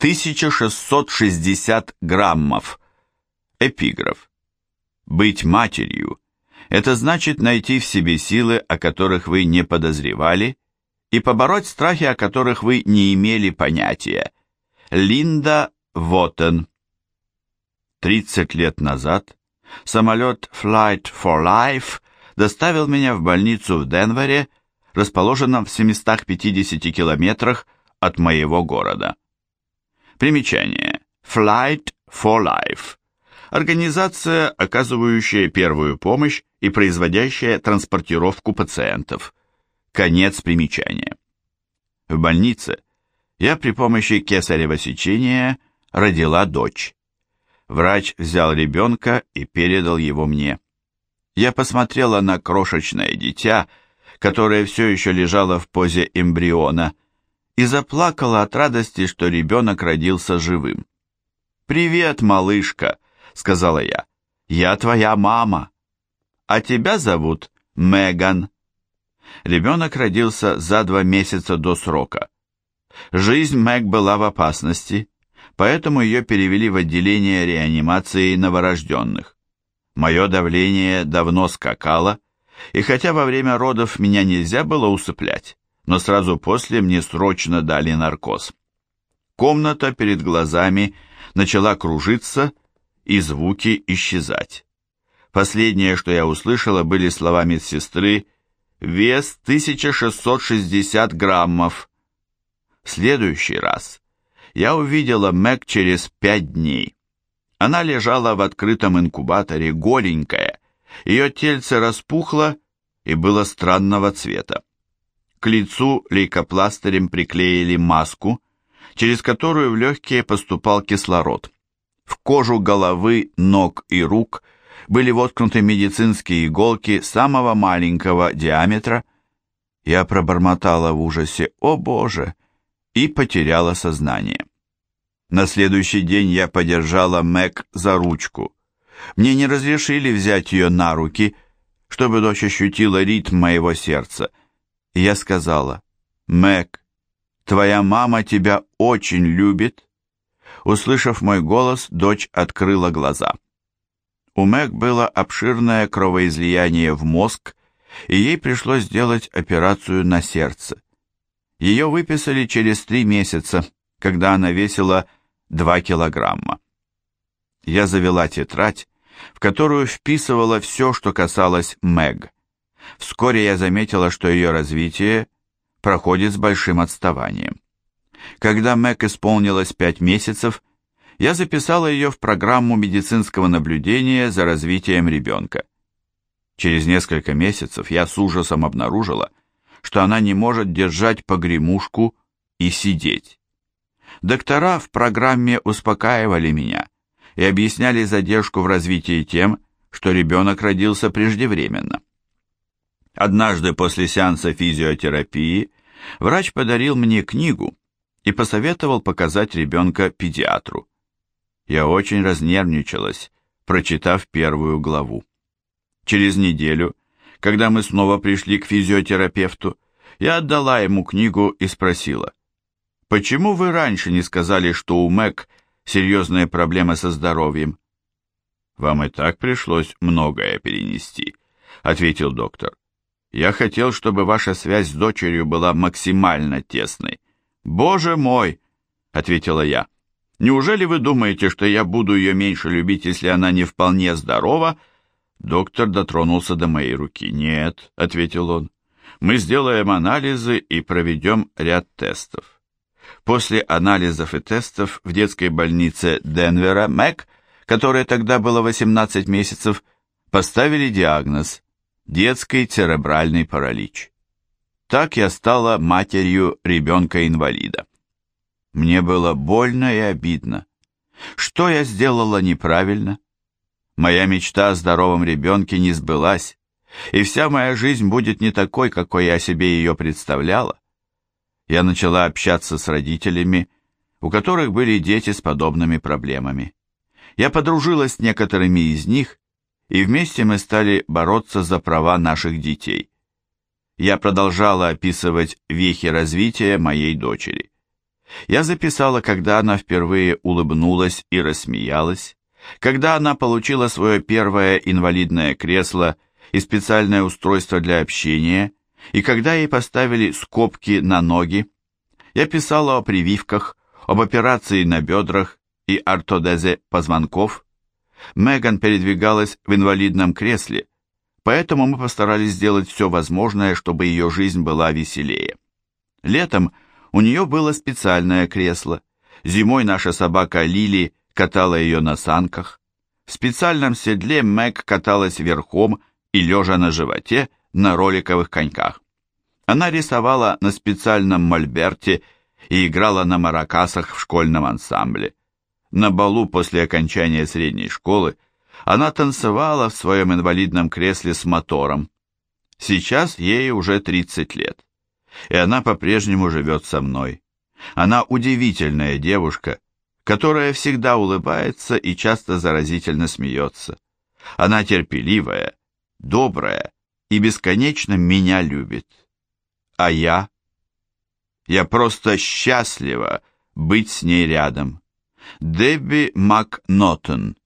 1660 граммов. Эпиграф. Быть матерью – это значит найти в себе силы, о которых вы не подозревали, и побороть страхи, о которых вы не имели понятия. Линда Вотен. 30 лет назад самолет Flight for Life доставил меня в больницу в Денвере, расположенном в 750 километрах от моего города. Примечание. Flight for Life. Организация, оказывающая первую помощь и производящая транспортировку пациентов. Конец примечания. В больнице я при помощи кесарево сечения родила дочь. Врач взял ребенка и передал его мне. Я посмотрела на крошечное дитя, которое все еще лежало в позе эмбриона, и заплакала от радости, что ребенок родился живым. «Привет, малышка», — сказала я. «Я твоя мама. А тебя зовут Меган». Ребенок родился за два месяца до срока. Жизнь Мэг была в опасности, поэтому ее перевели в отделение реанимации новорожденных. Мое давление давно скакало, и хотя во время родов меня нельзя было усыплять, но сразу после мне срочно дали наркоз. Комната перед глазами начала кружиться и звуки исчезать. Последнее, что я услышала, были слова медсестры «Вес 1660 граммов». В следующий раз я увидела Мэг через пять дней. Она лежала в открытом инкубаторе, голенькая, ее тельце распухло и было странного цвета. К лицу лейкопластырем приклеили маску, через которую в легкие поступал кислород. В кожу головы, ног и рук были воткнуты медицинские иголки самого маленького диаметра. Я пробормотала в ужасе «О Боже!» и потеряла сознание. На следующий день я подержала Мэг за ручку. Мне не разрешили взять ее на руки, чтобы дочь ощутила ритм моего сердца – я сказала, «Мэг, твоя мама тебя очень любит». Услышав мой голос, дочь открыла глаза. У Мэг было обширное кровоизлияние в мозг, и ей пришлось сделать операцию на сердце. Ее выписали через три месяца, когда она весила 2 килограмма. Я завела тетрадь, в которую вписывала все, что касалось Мэг. Вскоре я заметила, что ее развитие проходит с большим отставанием. Когда Мэг исполнилось пять месяцев, я записала ее в программу медицинского наблюдения за развитием ребенка. Через несколько месяцев я с ужасом обнаружила, что она не может держать погремушку и сидеть. Доктора в программе успокаивали меня и объясняли задержку в развитии тем, что ребенок родился преждевременно. Однажды после сеанса физиотерапии врач подарил мне книгу и посоветовал показать ребенка педиатру. Я очень разнервничалась, прочитав первую главу. Через неделю, когда мы снова пришли к физиотерапевту, я отдала ему книгу и спросила, «Почему вы раньше не сказали, что у Мэг серьезные проблемы со здоровьем?» «Вам и так пришлось многое перенести», — ответил доктор. Я хотел, чтобы ваша связь с дочерью была максимально тесной. Боже мой, ответила я. Неужели вы думаете, что я буду ее меньше любить, если она не вполне здорова? Доктор дотронулся до моей руки. Нет, ответил он. Мы сделаем анализы и проведем ряд тестов. После анализов и тестов в детской больнице Денвера Мэг, которой тогда было 18 месяцев, поставили диагноз детский церебральный паралич. Так я стала матерью ребенка-инвалида. Мне было больно и обидно. Что я сделала неправильно? Моя мечта о здоровом ребенке не сбылась, и вся моя жизнь будет не такой, какой я себе ее представляла. Я начала общаться с родителями, у которых были дети с подобными проблемами. Я подружилась с некоторыми из них и вместе мы стали бороться за права наших детей. Я продолжала описывать вехи развития моей дочери. Я записала, когда она впервые улыбнулась и рассмеялась, когда она получила свое первое инвалидное кресло и специальное устройство для общения, и когда ей поставили скобки на ноги. Я писала о прививках, об операции на бедрах и ортодезе позвонков. Меган передвигалась в инвалидном кресле, поэтому мы постарались сделать все возможное, чтобы ее жизнь была веселее. Летом у нее было специальное кресло. Зимой наша собака Лили катала ее на санках. В специальном седле Мэг каталась верхом и лежа на животе на роликовых коньках. Она рисовала на специальном мольберте и играла на маракасах в школьном ансамбле. На балу после окончания средней школы она танцевала в своем инвалидном кресле с мотором. Сейчас ей уже 30 лет и она по-прежнему живет со мной. Она удивительная девушка, которая всегда улыбается и часто заразительно смеется. Она терпеливая, добрая и бесконечно меня любит. А я? Я просто счастлива быть с ней рядом. Дебби МакНоттон